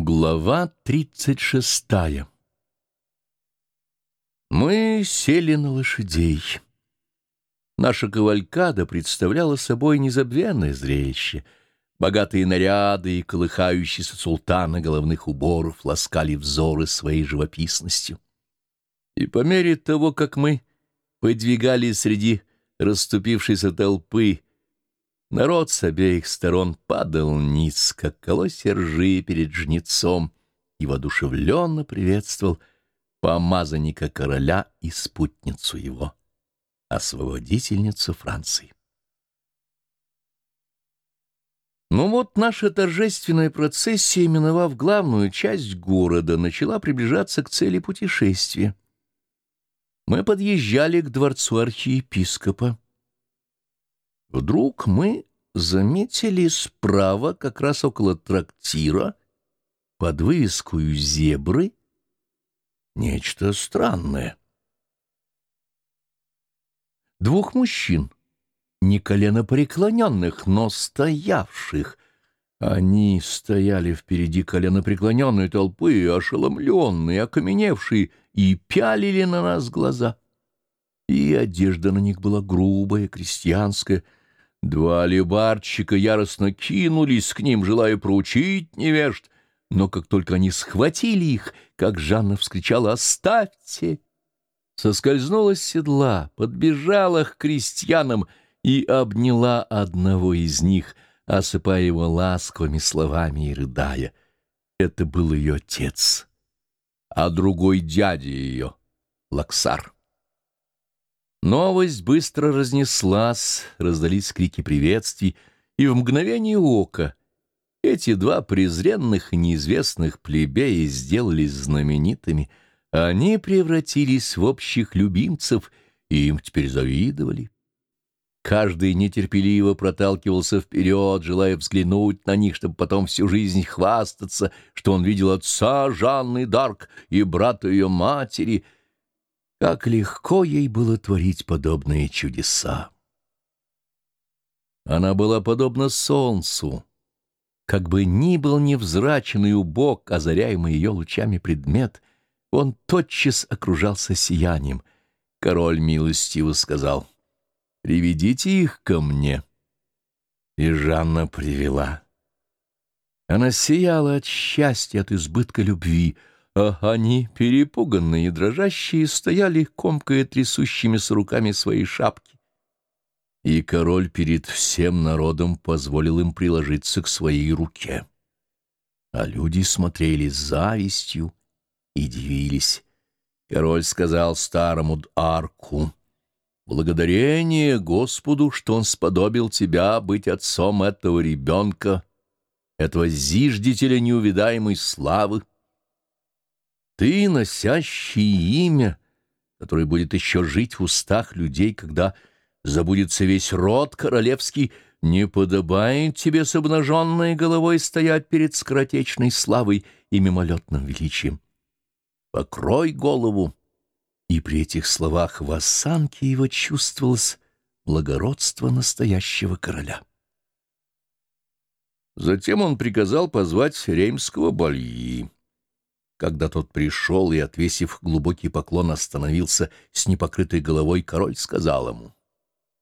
Глава тридцать шестая Мы сели на лошадей. Наша кавалькада представляла собой незабвенное зрелище. Богатые наряды и колыхающиеся султаны головных уборов ласкали взоры своей живописностью. И по мере того, как мы подвигались среди расступившейся толпы, Народ с обеих сторон падал низ, как колосья ржи перед жнецом, и воодушевленно приветствовал помазанника короля и спутницу его, освободительницу Франции. Ну вот наша торжественная процессия, миновав главную часть города, начала приближаться к цели путешествия. Мы подъезжали к дворцу архиепископа. Вдруг мы заметили справа, как раз около трактира, под вывескую зебры, нечто странное. Двух мужчин, не коленопреклоненных, но стоявших. Они стояли впереди коленопреклоненной толпы, ошеломленные, окаменевшие, и пялили на нас глаза. И одежда на них была грубая, крестьянская, Два алибарчика яростно кинулись к ним, желая проучить невежд, но как только они схватили их, как Жанна вскричала «Оставьте!», соскользнула с седла, подбежала к крестьянам и обняла одного из них, осыпая его ласковыми словами и рыдая. Это был ее отец, а другой дядя ее — Лаксар. Новость быстро разнеслась, раздались крики приветствий, и в мгновение ока эти два презренных неизвестных плебея сделались знаменитыми. Они превратились в общих любимцев, и им теперь завидовали. Каждый нетерпеливо проталкивался вперед, желая взглянуть на них, чтобы потом всю жизнь хвастаться, что он видел отца Жанны Дарк и брата ее матери — как легко ей было творить подобные чудеса! Она была подобна солнцу, как бы ни был невзраченный убог, озаряемый ее лучами предмет, он тотчас окружался сиянием. Король милостиво сказал, «Приведите их ко мне». И Жанна привела. Она сияла от счастья, от избытка любви, а они, перепуганные и дрожащие, стояли, комкая трясущимися руками свои шапки. И король перед всем народом позволил им приложиться к своей руке. А люди смотрели с завистью и дивились. Король сказал старому Арку, «Благодарение Господу, что он сподобил тебя быть отцом этого ребенка, этого зиждителя неувидаемой славы. Ты, носящий имя, которое будет еще жить в устах людей, когда забудется весь род королевский, не подобает тебе с обнаженной головой стоять перед скоротечной славой и мимолетным величием. Покрой голову. И при этих словах в осанке его чувствовалось благородство настоящего короля. Затем он приказал позвать реймского бальи. Когда тот пришел и, отвесив глубокий поклон, остановился с непокрытой головой, король сказал ему,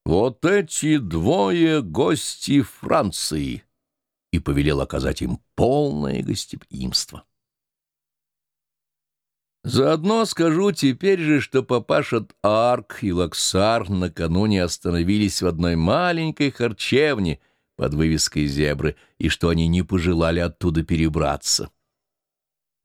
«Вот эти двое гости Франции!» и повелел оказать им полное гостеприимство. Заодно скажу теперь же, что папаша Арк и Лаксар накануне остановились в одной маленькой харчевне под вывеской «Зебры», и что они не пожелали оттуда перебраться.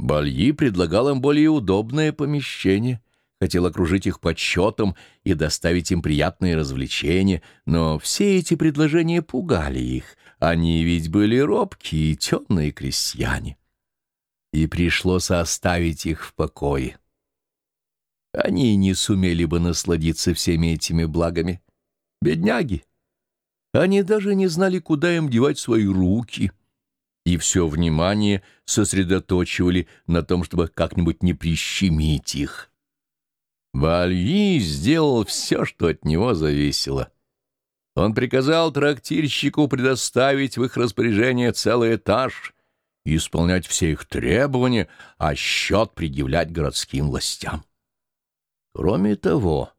Бальи предлагал им более удобное помещение, хотел окружить их почетом и доставить им приятные развлечения, но все эти предложения пугали их, они ведь были робкие и темные крестьяне. И пришлось оставить их в покое. Они не сумели бы насладиться всеми этими благами. Бедняги! Они даже не знали, куда им девать свои руки — и все внимание сосредоточивали на том, чтобы как-нибудь не прищемить их. Вальи сделал все, что от него зависело. Он приказал трактирщику предоставить в их распоряжение целый этаж и исполнять все их требования, а счет предъявлять городским властям. Кроме того,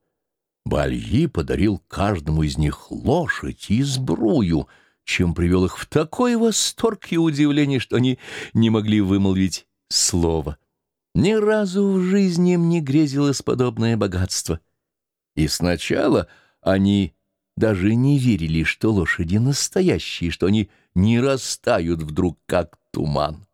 Бальи подарил каждому из них лошадь и сбрую, чем привел их в такой восторг и удивление, что они не могли вымолвить слова. Ни разу в жизни им не грезилось подобное богатство. И сначала они даже не верили, что лошади настоящие, что они не растают вдруг, как туман.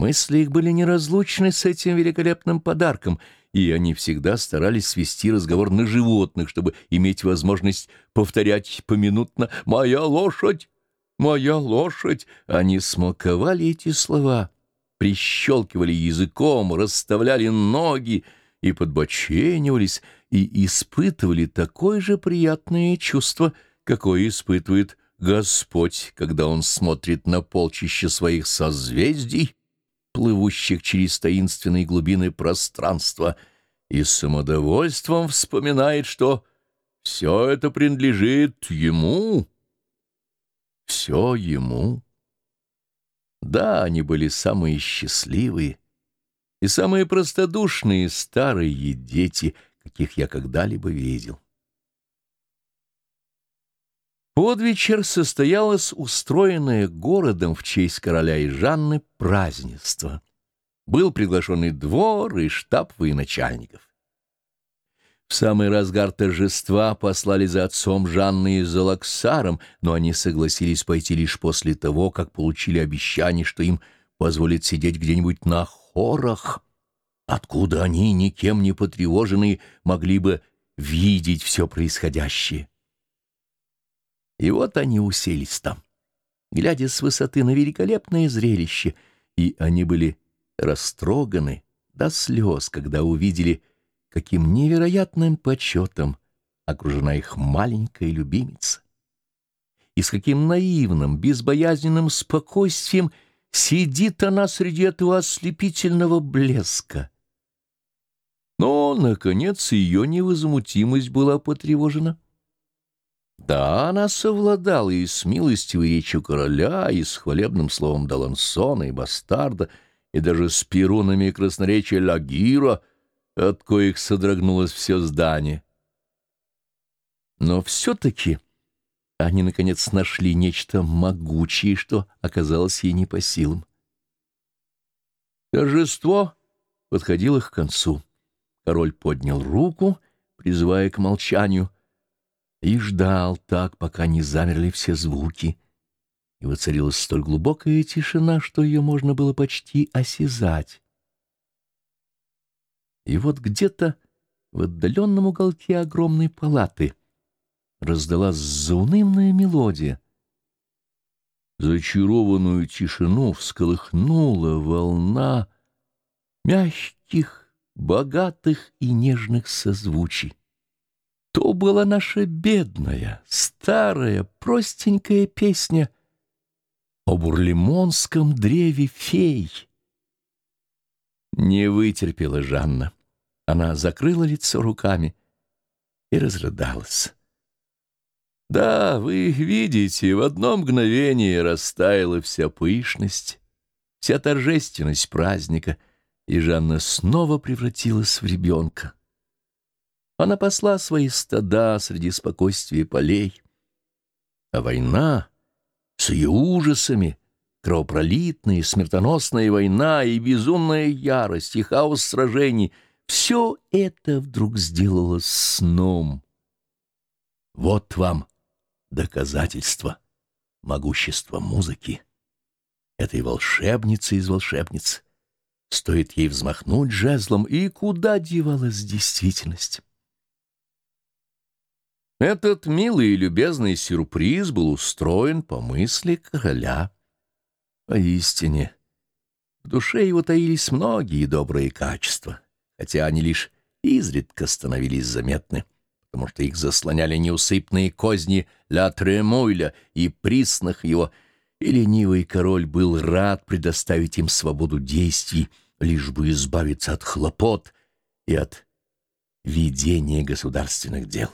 Мысли их были неразлучны с этим великолепным подарком, и они всегда старались свести разговор на животных, чтобы иметь возможность повторять поминутно «Моя лошадь! Моя лошадь!» Они смаковали эти слова, прищелкивали языком, расставляли ноги и подбоченивались, и испытывали такое же приятное чувство, какое испытывает Господь, когда Он смотрит на полчище своих созвездий, плывущих через таинственные глубины пространства, и с самодовольством вспоминает, что все это принадлежит Ему, все Ему. Да, они были самые счастливые и самые простодушные старые дети, каких я когда-либо видел. Под вечер состоялось устроенное городом в честь короля и Жанны празднество. Был приглашенный двор и штаб военачальников. В самый разгар торжества послали за отцом Жанны и за Лаксаром, но они согласились пойти лишь после того, как получили обещание, что им позволит сидеть где-нибудь на хорах, откуда они, никем не потревоженные, могли бы видеть все происходящее. И вот они уселись там, глядя с высоты на великолепное зрелище, и они были растроганы до слез, когда увидели, каким невероятным почетом окружена их маленькая любимица. И с каким наивным, безбоязненным спокойствием сидит она среди этого ослепительного блеска. Но, наконец, ее невозмутимость была потревожена. Да, она совладала и с милостивой речью короля, и с хвалебным словом Далансона и Бастарда, и даже с перунами красноречия Лагира, от коих содрогнулось все здание. Но все-таки они, наконец, нашли нечто могучее, что оказалось ей не по силам. Торжество подходило к концу. Король поднял руку, призывая к молчанию — и ждал так, пока не замерли все звуки. И воцарилась столь глубокая тишина, что ее можно было почти осязать. И вот где-то в отдаленном уголке огромной палаты раздалась заунывная мелодия. Зачарованную тишину всколыхнула волна мягких, богатых и нежных созвучий. То была наша бедная, старая, простенькая песня о бурлимонском древе фей. Не вытерпела Жанна. Она закрыла лицо руками и разрыдалась. Да, вы видите, в одно мгновение растаяла вся пышность, вся торжественность праздника, и Жанна снова превратилась в ребенка. Она посла свои стада среди спокойствия полей. А война с ее ужасами, кровопролитная, смертоносная война и безумная ярость, и хаос сражений — все это вдруг сделалось сном. Вот вам доказательство могущества музыки, этой волшебницы из волшебниц. Стоит ей взмахнуть жезлом, и куда девалась действительность? Этот милый и любезный сюрприз был устроен по мысли короля. Поистине, в душе его таились многие добрые качества, хотя они лишь изредка становились заметны, потому что их заслоняли неусыпные козни Ля Тремойля и приснах его, и ленивый король был рад предоставить им свободу действий, лишь бы избавиться от хлопот и от ведения государственных дел.